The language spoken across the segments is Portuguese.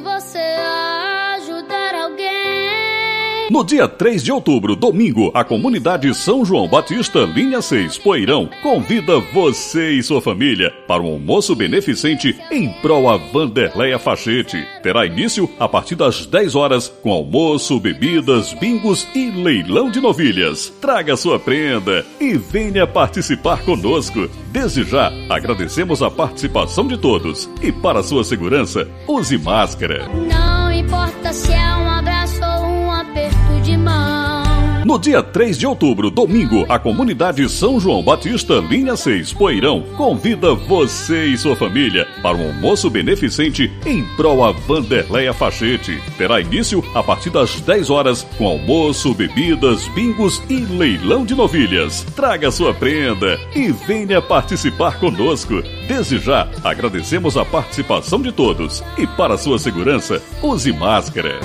você. No dia 3 de outubro, domingo, a comunidade São João Batista, linha 6, Poeirão, convida você e sua família para um almoço beneficente em prol a Vanderleia Fachete. Terá início a partir das 10 horas, com almoço, bebidas, bingos e leilão de novilhas. Traga sua prenda e venha participar conosco. Desde já, agradecemos a participação de todos e, para sua segurança, use máscara. Não importa se é um No dia 3 de outubro, domingo, a comunidade São João Batista, linha 6, Poeirão, convida você e sua família para um almoço beneficente em prol a Vanderleia Fachete. Terá início a partir das 10 horas, com almoço, bebidas, bingos e leilão de novilhas. Traga sua prenda e venha participar conosco. Desde já, agradecemos a participação de todos e, para sua segurança, use máscara.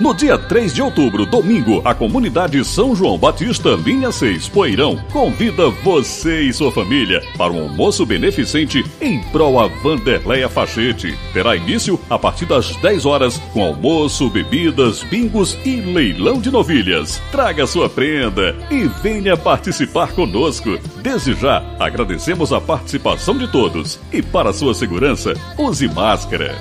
No dia 3 de outubro, domingo, a comunidade São João Batista, linha 6, Poeirão, convida você e sua família para um almoço beneficente em prol a Vanderleia Fachete. Terá início a partir das 10 horas, com almoço, bebidas, bingos e leilão de novilhas. Traga sua prenda e venha participar conosco. Desde já, agradecemos a participação de todos e, para sua segurança, use máscara.